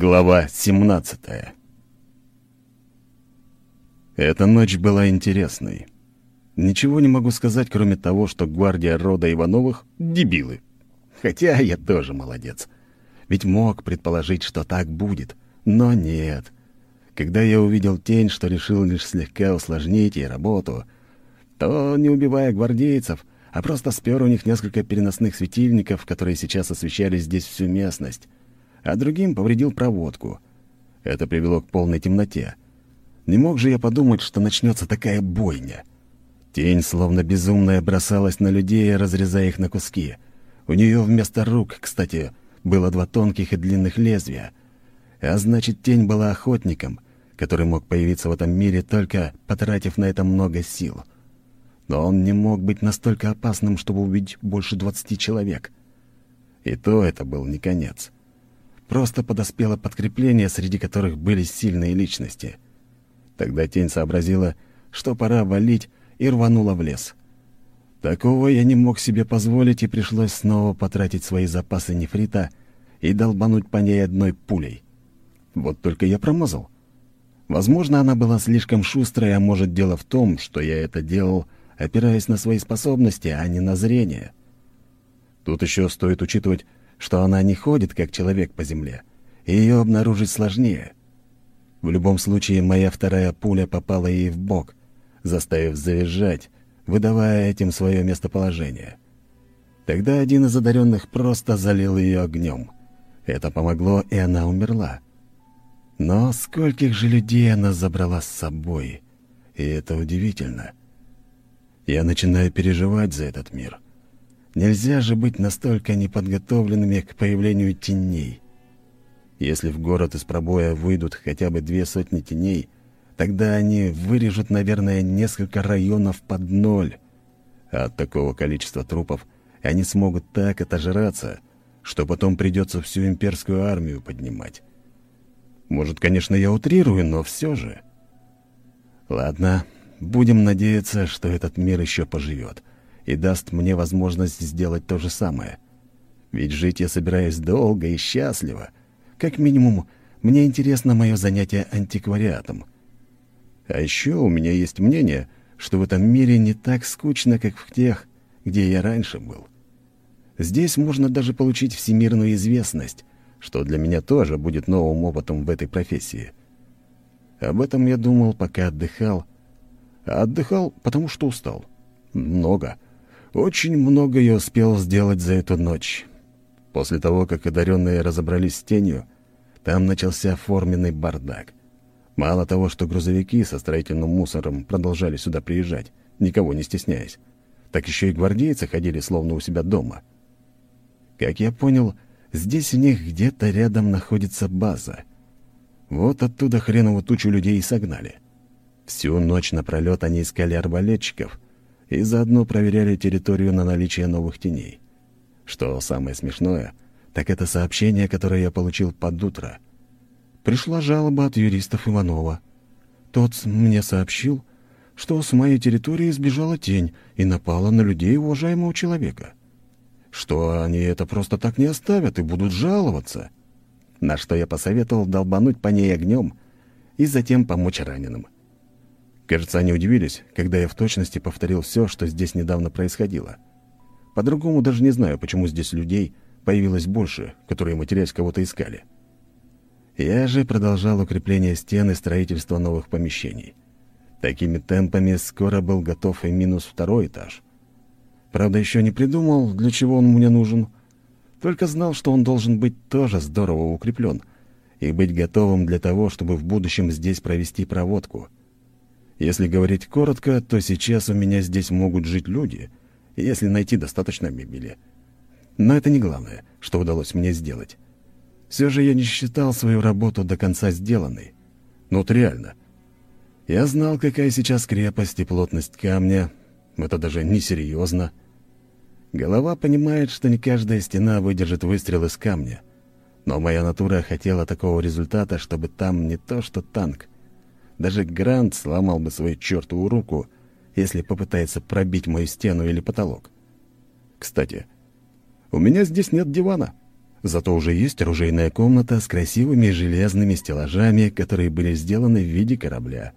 Глава 17 Эта ночь была интересной. Ничего не могу сказать, кроме того, что гвардия рода Ивановых — дебилы. Хотя я тоже молодец. Ведь мог предположить, что так будет. Но нет. Когда я увидел тень, что решил лишь слегка усложнить ей работу, то, не убивая гвардейцев, а просто спер у них несколько переносных светильников, которые сейчас освещали здесь всю местность а другим повредил проводку. Это привело к полной темноте. Не мог же я подумать, что начнется такая бойня. Тень, словно безумная, бросалась на людей, разрезая их на куски. У нее вместо рук, кстати, было два тонких и длинных лезвия. А значит, тень была охотником, который мог появиться в этом мире, только потратив на это много сил. Но он не мог быть настолько опасным, чтобы убить больше двадцати человек. И то это был не конец. Просто подоспело подкрепление, среди которых были сильные личности. Тогда тень сообразила, что пора валить, и рванула в лес. Такого я не мог себе позволить, и пришлось снова потратить свои запасы нефрита и долбануть по ней одной пулей. Вот только я промазал. Возможно, она была слишком шустрой, а может, дело в том, что я это делал, опираясь на свои способности, а не на зрение. Тут еще стоит учитывать, что она не ходит, как человек по земле, и ее обнаружить сложнее. В любом случае, моя вторая пуля попала ей в бок, заставив завизжать, выдавая этим свое местоположение. Тогда один из одаренных просто залил ее огнем. Это помогло, и она умерла. Но скольких же людей она забрала с собой, и это удивительно. Я начинаю переживать за этот мир — Нельзя же быть настолько неподготовленными к появлению теней. Если в город из пробоя выйдут хотя бы две сотни теней, тогда они вырежут, наверное, несколько районов под ноль. А от такого количества трупов они смогут так отожраться, что потом придется всю имперскую армию поднимать. Может, конечно, я утрирую, но все же. Ладно, будем надеяться, что этот мир еще поживет и даст мне возможность сделать то же самое. Ведь жить я собираюсь долго и счастливо. Как минимум, мне интересно мое занятие антиквариатом. А еще у меня есть мнение, что в этом мире не так скучно, как в тех, где я раньше был. Здесь можно даже получить всемирную известность, что для меня тоже будет новым опытом в этой профессии. Об этом я думал, пока отдыхал. А отдыхал, потому что устал. Много. Очень много я успел сделать за эту ночь. После того, как одаренные разобрались с тенью, там начался форменный бардак. Мало того, что грузовики со строительным мусором продолжали сюда приезжать, никого не стесняясь, так еще и гвардейцы ходили словно у себя дома. Как я понял, здесь у них где-то рядом находится база. Вот оттуда хреново тучу людей и согнали. Всю ночь напролет они искали арбалетчиков — и заодно проверяли территорию на наличие новых теней. Что самое смешное, так это сообщение, которое я получил под утро. Пришла жалоба от юристов Иванова. Тот мне сообщил, что с моей территории сбежала тень и напала на людей уважаемого человека. Что они это просто так не оставят и будут жаловаться. На что я посоветовал долбануть по ней огнем и затем помочь раненым. Кажется, они удивились, когда я в точности повторил все, что здесь недавно происходило. По-другому даже не знаю, почему здесь людей появилось больше, которые, матерясь, кого-то искали. Я же продолжал укрепление стен и строительство новых помещений. Такими темпами скоро был готов и минус второй этаж. Правда, еще не придумал, для чего он мне нужен. Только знал, что он должен быть тоже здорово укреплен и быть готовым для того, чтобы в будущем здесь провести проводку — если говорить коротко, то сейчас у меня здесь могут жить люди, если найти достаточно мебели. Но это не главное, что удалось мне сделать. Все же я не считал свою работу до конца сделанной. Ну вот реально. Я знал, какая сейчас крепость и плотность камня. Это даже несерьезно. Голова понимает, что не каждая стена выдержит выстрел из камня. Но моя натура хотела такого результата, чтобы там не то что танк, даже Грант сломал бы свою чертову руку, если попытается пробить мою стену или потолок. Кстати, у меня здесь нет дивана. Зато уже есть оружейная комната с красивыми железными стеллажами, которые были сделаны в виде корабля.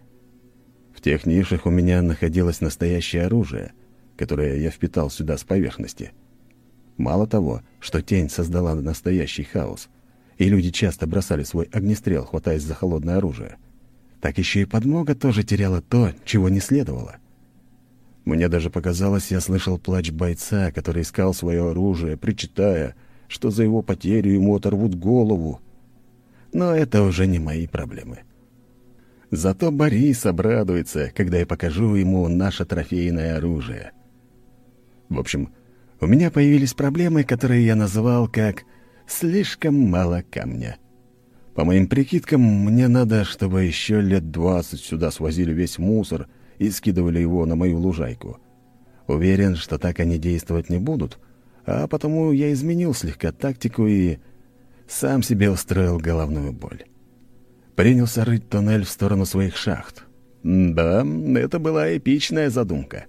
В тех нишах у меня находилось настоящее оружие, которое я впитал сюда с поверхности. Мало того, что тень создала настоящий хаос, и люди часто бросали свой огнестрел, хватаясь за холодное оружие, так еще и подмога тоже теряла то, чего не следовало. Мне даже показалось, я слышал плач бойца, который искал свое оружие, причитая — что за его потерю ему оторвут голову. Но это уже не мои проблемы. Зато Борис обрадуется, когда я покажу ему наше трофейное оружие. В общем, у меня появились проблемы, которые я называл как «слишком мало камня». По моим прикидкам, мне надо, чтобы еще лет двадцать сюда свозили весь мусор и скидывали его на мою лужайку. Уверен, что так они действовать не будут — а потому я изменил слегка тактику и сам себе устроил головную боль. Принялся рыть туннель в сторону своих шахт. Да, это была эпичная задумка.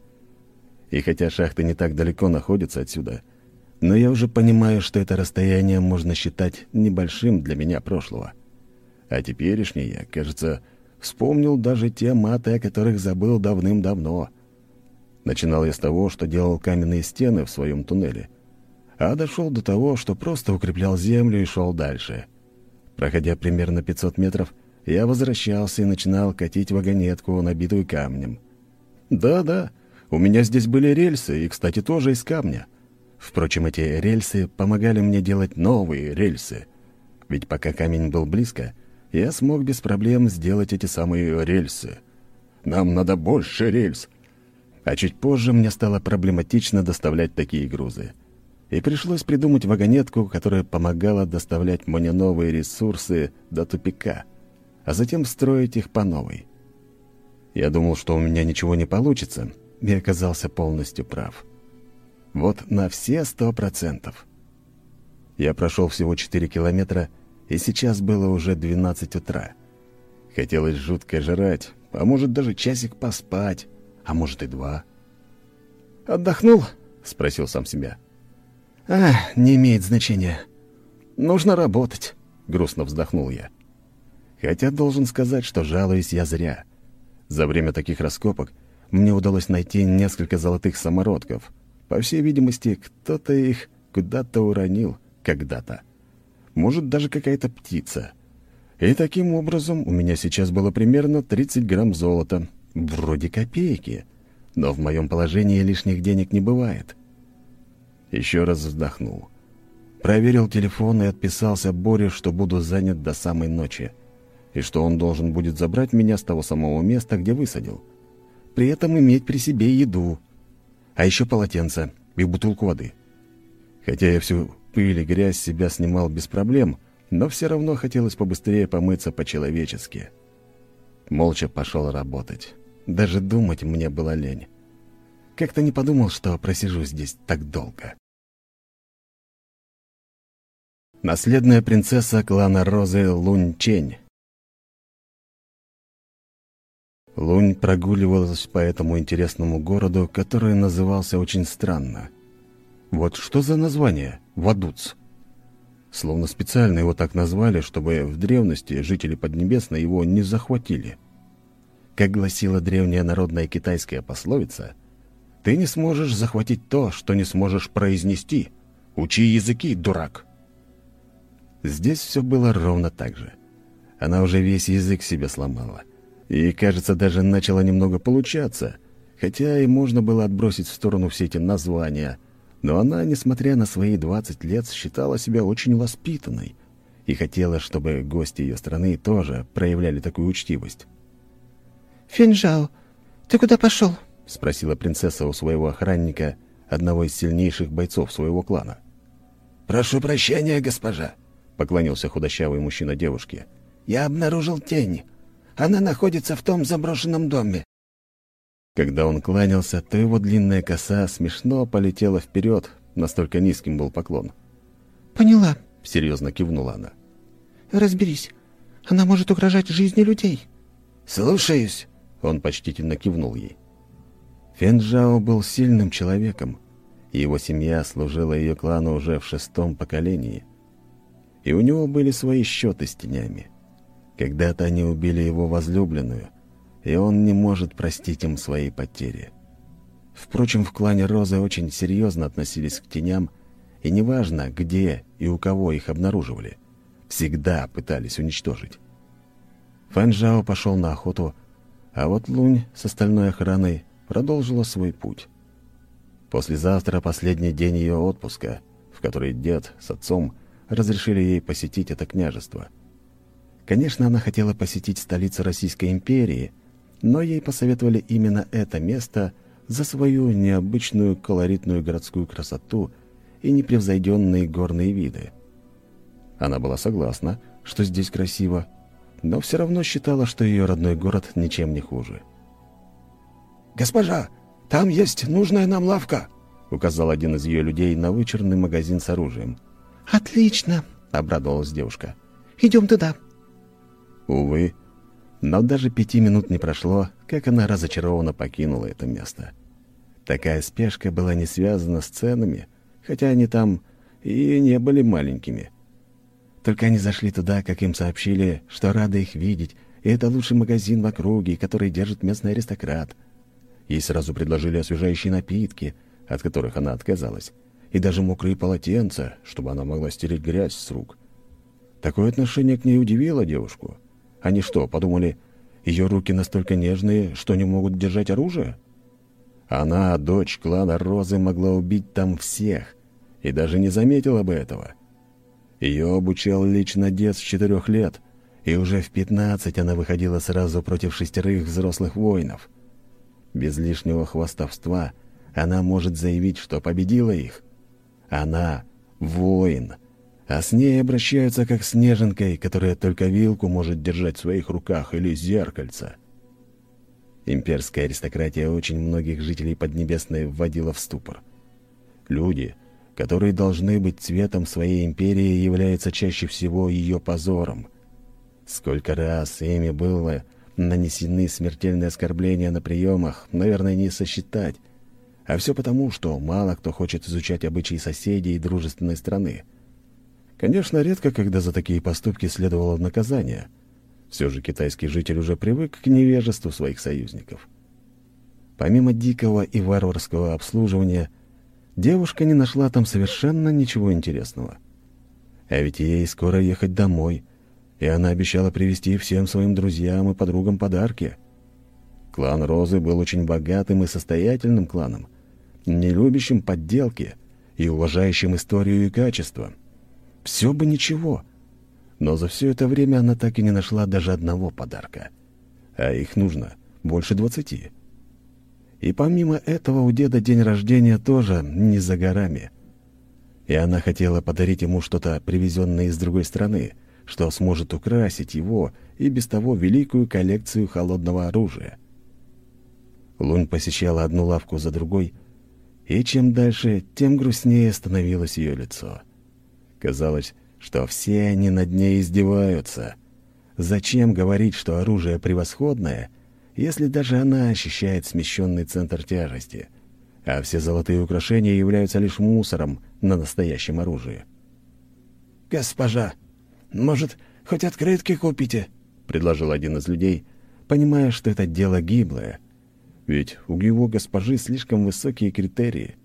И хотя шахты не так далеко находятся отсюда, но я уже понимаю, что это расстояние можно считать небольшим для меня прошлого. А теперешний я, кажется, вспомнил даже те маты, о которых забыл давным-давно. Начинал я с того, что делал каменные стены в своем туннеле — а дошел до того, что просто укреплял землю и шел дальше. Проходя примерно 500 метров, я возвращался и начинал катить вагонетку, набитую камнем. Да-да, у меня здесь были рельсы, и, кстати, тоже из камня. Впрочем, эти рельсы помогали мне делать новые рельсы. Ведь пока камень был близко, я смог без проблем сделать эти самые рельсы. Нам надо больше рельс. А чуть позже мне стало проблематично доставлять такие грузы и пришлось придумать вагонетку, которая помогала доставлять мне новые ресурсы до тупика, а затем строить их по новой. Я думал, что у меня ничего не получится, и оказался полностью прав. Вот на все сто процентов. Я прошел всего 4 километра, и сейчас было уже 12 утра. Хотелось жутко жрать, а может даже часик поспать, а может и два. «Отдохнул?» — спросил сам себя. «А, не имеет значения. Нужно работать», — грустно вздохнул я. Хотя должен сказать, что жалуюсь я зря. За время таких раскопок мне удалось найти несколько золотых самородков. По всей видимости, кто-то их куда-то уронил когда-то. Может, даже какая-то птица. И таким образом у меня сейчас было примерно 30 грамм золота. Вроде копейки. Но в моем положении лишних денег не бывает. Еще раз вздохнул. Проверил телефон и отписался Боре, что буду занят до самой ночи. И что он должен будет забрать меня с того самого места, где высадил. При этом иметь при себе еду. А еще полотенце и бутылку воды. Хотя я всю пыль и грязь себя снимал без проблем, но все равно хотелось побыстрее помыться по-человечески. Молча пошел работать. Даже думать мне было лень. Как-то не подумал, что просижу здесь так долго. Наследная принцесса клана Розы Лунь Лунь прогуливалась по этому интересному городу, который назывался очень странно. Вот что за название? Вадуц. Словно специально его так назвали, чтобы в древности жители Поднебесной его не захватили. Как гласила древняя народная китайская пословица, «Ты не сможешь захватить то, что не сможешь произнести. Учи языки, дурак!» Здесь все было ровно так же. Она уже весь язык себе сломала. И, кажется, даже начала немного получаться, хотя и можно было отбросить в сторону все эти названия. Но она, несмотря на свои 20 лет, считала себя очень воспитанной и хотела, чтобы гости ее страны тоже проявляли такую учтивость. «Финжао, ты куда пошел?» — спросила принцесса у своего охранника, одного из сильнейших бойцов своего клана. «Прошу прощения, госпожа», — поклонился худощавый мужчина девушке. «Я обнаружил тень. Она находится в том заброшенном доме». Когда он кланялся, то его длинная коса смешно полетела вперед, настолько низким был поклон. «Поняла», — серьезно кивнула она. «Разберись. Она может угрожать жизни людей». «Слушаюсь», — он почтительно кивнул ей. Фенджао был сильным человеком, и его семья служила ее клану уже в шестом поколении — И у него были свои счеты с тенями. Когда-то они убили его возлюбленную, и он не может простить им свои потери. Впрочем, в клане Розы очень серьезно относились к теням, и неважно, где и у кого их обнаруживали, всегда пытались уничтожить. Фэн пошел на охоту, а вот Лунь с остальной охраной продолжила свой путь. Послезавтра последний день ее отпуска, в который дед с отцом разрешили ей посетить это княжество. Конечно, она хотела посетить столицу Российской империи, но ей посоветовали именно это место за свою необычную колоритную городскую красоту и непревзойденные горные виды. Она была согласна, что здесь красиво, но все равно считала, что ее родной город ничем не хуже. «Госпожа, там есть нужная нам лавка!» — указал один из ее людей на вычурный магазин с оружием. «Отлично!» — обрадовалась девушка. «Идем туда!» Увы, но даже пяти минут не прошло, как она разочарованно покинула это место. Такая спешка была не связана с ценами, хотя они там и не были маленькими. Только они зашли туда, как им сообщили, что рады их видеть, и это лучший магазин в округе, который держит местный аристократ. Ей сразу предложили освежающие напитки, от которых она отказалась, и даже мокрые полотенца, чтобы она могла стереть грязь с рук. Такое отношение к ней удивило девушку. Они что, подумали, ее руки настолько нежные, что не могут держать оружие? Она, дочь клана Розы, могла убить там всех, и даже не заметила бы этого. Ее обучал лично дед с четырех лет, и уже в пятнадцать она выходила сразу против шестерых взрослых воинов. Без лишнего хвастовства она может заявить, что победила их. Она — воин — а с ней обращаются как с неженкой, которая только вилку может держать в своих руках или зеркальце. Имперская аристократия очень многих жителей Поднебесной вводила в ступор. Люди, которые должны быть цветом своей империи, являются чаще всего ее позором. Сколько раз ими было нанесены смертельные оскорбления на приемах, наверное, не сосчитать. А все потому, что мало кто хочет изучать обычаи соседей и дружественной страны. Конечно, редко, когда за такие поступки следовало наказание. Все же китайский житель уже привык к невежеству своих союзников. Помимо дикого и варварского обслуживания, девушка не нашла там совершенно ничего интересного. А ведь ей скоро ехать домой, и она обещала привезти всем своим друзьям и подругам подарки. Клан Розы был очень богатым и состоятельным кланом, не любящим подделки и уважающим историю и качество — все бы ничего. Но за все это время она так и не нашла даже одного подарка. А их нужно больше двадцати. И помимо этого у деда день рождения тоже не за горами. И она хотела подарить ему что-то, привезенное из другой страны, что сможет украсить его и без того великую коллекцию холодного оружия. Лунь посещала одну лавку за другой, и чем дальше, тем грустнее становилось ее лицо. Казалось, что все они над ней издеваются. Зачем говорить, что оружие превосходное, если даже она ощущает смещенный центр тяжести, а все золотые украшения являются лишь мусором на настоящем оружии? «Госпожа, может, хоть открытки купите?» — предложил один из людей, понимая, что это дело гиблое, ведь у его госпожи слишком высокие критерии.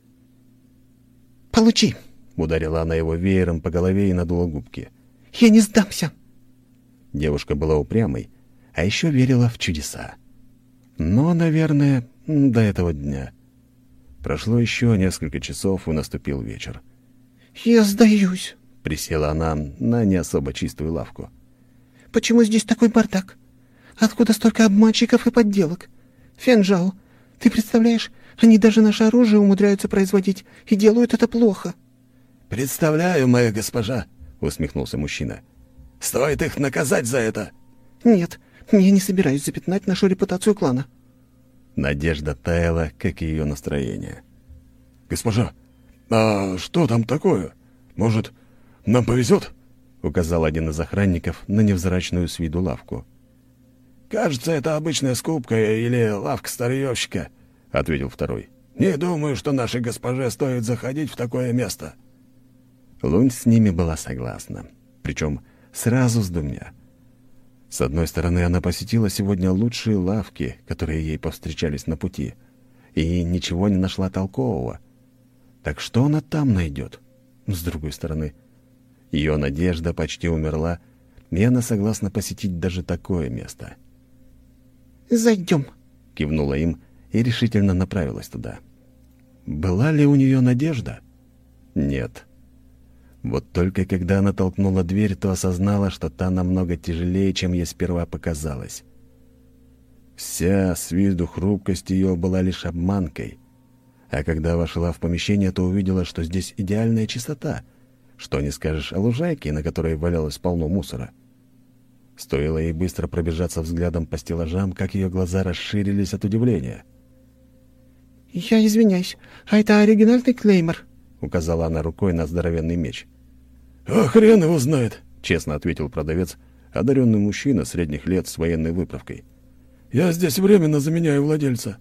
«Получи!» Ударила она его веером по голове и надула губки. «Я не сдамся!» Девушка была упрямой, а еще верила в чудеса. Но, наверное, до этого дня. Прошло еще несколько часов, и наступил вечер. «Я сдаюсь», — присела она на не особо чистую лавку. «Почему здесь такой бардак? Откуда столько обманщиков и подделок? Фенжао, ты представляешь, они даже наше оружие умудряются производить и делают это плохо». «Представляю, моя госпожа», — усмехнулся мужчина. «Стоит их наказать за это». «Нет, я не собираюсь запятнать нашу репутацию клана». Надежда таяла, как и ее настроение. «Госпожа, а что там такое? Может, нам повезет?» — указал один из охранников на невзрачную с виду лавку. «Кажется, это обычная скупка или лавка старьевщика», — ответил второй. «Не думаю, что нашей госпоже стоит заходить в такое место». Лунь с ними была согласна. причем сразу с двумя. С одной стороны, она посетила сегодня лучшие лавки, которые ей повстречались на пути, и ничего не нашла толкового. Так что она там найдет? С другой стороны, ее надежда почти умерла, и она согласна посетить даже такое место. «Зайдем», — кивнула им и решительно направилась туда. Была ли у нее надежда? Нет. Вот только когда она толкнула дверь, то осознала, что та намного тяжелее, чем ей сперва показалось. Вся с виду хрупкость ее была лишь обманкой. А когда вошла в помещение, то увидела, что здесь идеальная чистота. Что не скажешь о лужайке, на которой валялось полно мусора. Стоило ей быстро пробежаться взглядом по стеллажам, как ее глаза расширились от удивления. «Я извиняюсь, а это оригинальный клеймор?» — указала она рукой на здоровенный меч. «А хрен его знает», — честно ответил продавец, одаренный мужчина средних лет с военной выправкой. «Я здесь временно заменяю владельца».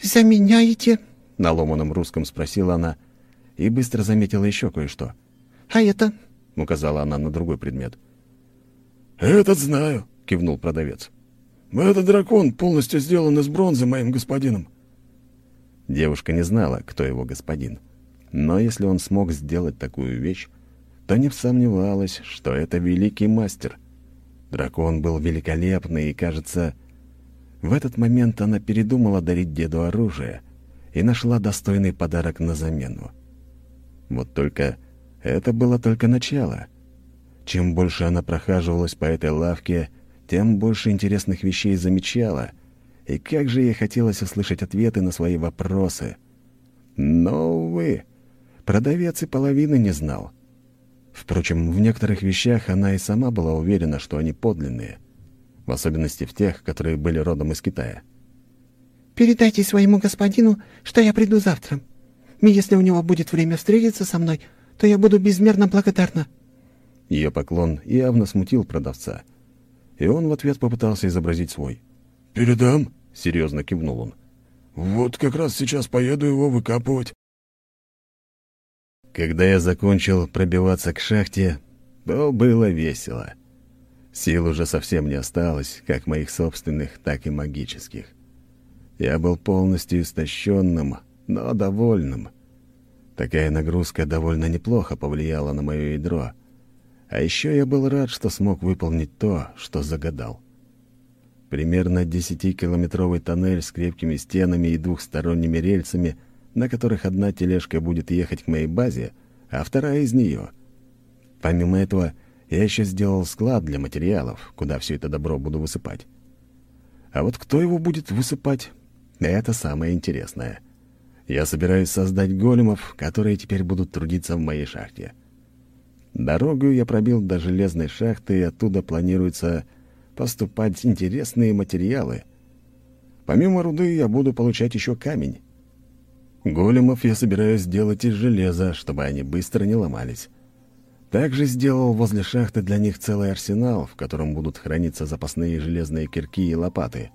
«Заменяете?» — на ломаном русском спросила она и быстро заметила еще кое-что. «А это?» — указала она на другой предмет. «Этот знаю», — кивнул продавец. «Этот дракон полностью сделан из бронзы моим господином». Девушка не знала, кто его господин. Но если он смог сделать такую вещь, то не сомневалась, что это великий мастер. Дракон был великолепный, и, кажется, в этот момент она передумала дарить деду оружие и нашла достойный подарок на замену. Вот только это было только начало. Чем больше она прохаживалась по этой лавке, тем больше интересных вещей замечала, и как же ей хотелось услышать ответы на свои вопросы. Но, увы, продавец и половины не знал — Впрочем, в некоторых вещах она и сама была уверена, что они подлинные, в особенности в тех, которые были родом из Китая. «Передайте своему господину, что я приду завтра. Если у него будет время встретиться со мной, то я буду безмерно благодарна». Ее поклон явно смутил продавца, и он в ответ попытался изобразить свой. «Передам?» — серьезно кивнул он. «Вот как раз сейчас поеду его выкапывать». Когда я закончил пробиваться к шахте, то было весело. Сил уже совсем не осталось, как моих собственных, так и магических. Я был полностью истощенным, но довольным. Такая нагрузка довольно неплохо повлияла на мое ядро. А еще я был рад, что смог выполнить то, что загадал. Примерно 10-километровый тоннель с крепкими стенами и двухсторонними рельсами — на которых одна тележка будет ехать к моей базе, а вторая из нее. Помимо этого, я еще сделал склад для материалов, куда все это добро буду высыпать. А вот кто его будет высыпать, это самое интересное. Я собираюсь создать големов, которые теперь будут трудиться в моей шахте. Дорогу я пробил до железной шахты, и оттуда планируется поступать интересные материалы. Помимо руды я буду получать еще камень. Големов я собираюсь сделать из железа, чтобы они быстро не ломались. Также сделал возле шахты для них целый арсенал, в котором будут храниться запасные железные кирки и лопаты.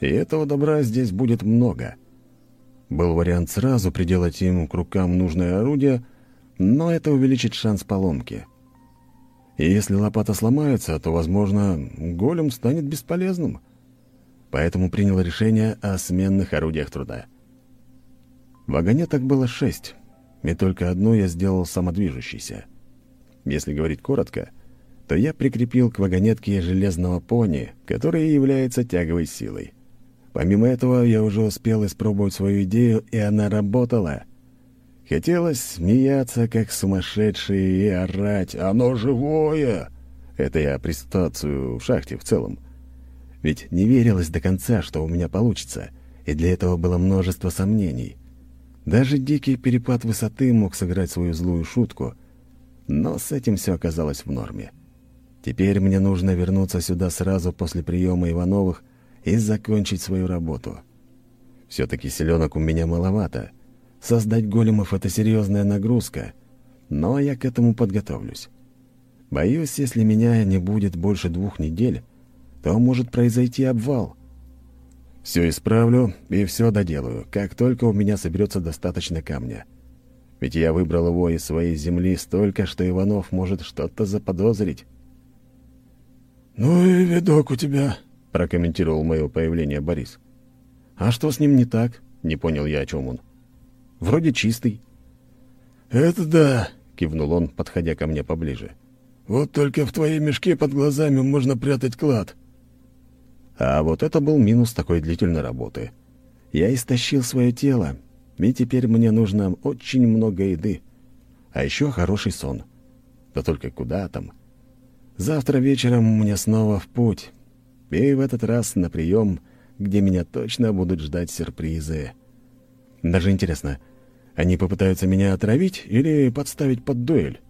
И этого добра здесь будет много. Был вариант сразу приделать им к рукам нужное орудие, но это увеличит шанс поломки. И если лопата сломается, то, возможно, голем станет бесполезным. Поэтому принял решение о сменных орудиях труда. Вагонеток было шесть, и только одну я сделал самодвижущейся. Если говорить коротко, то я прикрепил к вагонетке железного пони, который является тяговой силой. Помимо этого, я уже успел испробовать свою идею, и она работала. Хотелось смеяться, как сумасшедший, и орать «Оно живое!» Это я при ситуацию в шахте в целом. Ведь не верилось до конца, что у меня получится, и для этого было множество сомнений. Даже дикий перепад высоты мог сыграть свою злую шутку, но с этим все оказалось в норме. Теперь мне нужно вернуться сюда сразу после приема Ивановых и закончить свою работу. Все-таки селенок у меня маловато. Создать големов — это серьезная нагрузка, но я к этому подготовлюсь. Боюсь, если меня не будет больше двух недель, то может произойти обвал — все исправлю и все доделаю, как только у меня соберется достаточно камня. Ведь я выбрал его из своей земли столько, что Иванов может что-то заподозрить. «Ну и видок у тебя», — прокомментировал мое появление Борис. «А что с ним не так?» — не понял я, о чем он. «Вроде чистый». «Это да», — кивнул он, подходя ко мне поближе. «Вот только в твоей мешке под глазами можно прятать клад». А вот это был минус такой длительной работы. Я истощил свое тело, и теперь мне нужно очень много еды. А еще хороший сон. Да только куда там? Завтра вечером мне снова в путь. И в этот раз на прием, где меня точно будут ждать сюрпризы. Даже интересно, они попытаются меня отравить или подставить под дуэль?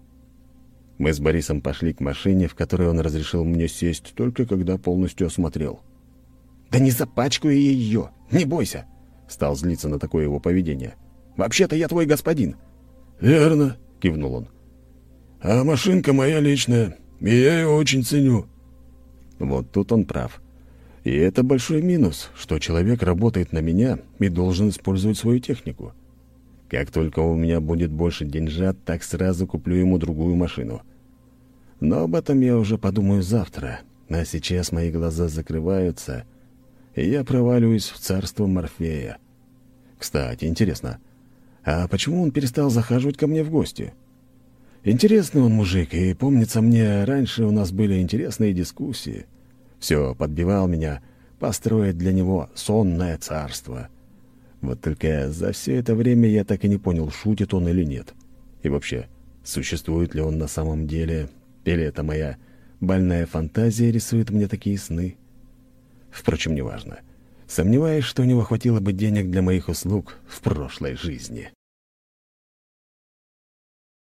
Мы с Борисом пошли к машине, в которой он разрешил мне сесть, только когда полностью осмотрел. «Да не запачкаю я ее! Не бойся!» Стал злиться на такое его поведение. «Вообще-то я твой господин!» «Верно», — кивнул он. «А машинка моя личная, и я ее очень ценю». Вот тут он прав. И это большой минус, что человек работает на меня и должен использовать свою технику. Как только у меня будет больше деньжат, так сразу куплю ему другую машину. Но об этом я уже подумаю завтра. А сейчас мои глаза закрываются, и я проваливаюсь в царство Морфея. Кстати, интересно, а почему он перестал захаживать ко мне в гости? Интересный он мужик, и помнится мне, раньше у нас были интересные дискуссии. Все, подбивал меня построить для него сонное царство — вот только за все это время я так и не понял, шутит он или нет. И вообще, существует ли он на самом деле, или это моя больная фантазия рисует мне такие сны? Впрочем, неважно. Сомневаюсь, что у него хватило бы денег для моих услуг в прошлой жизни.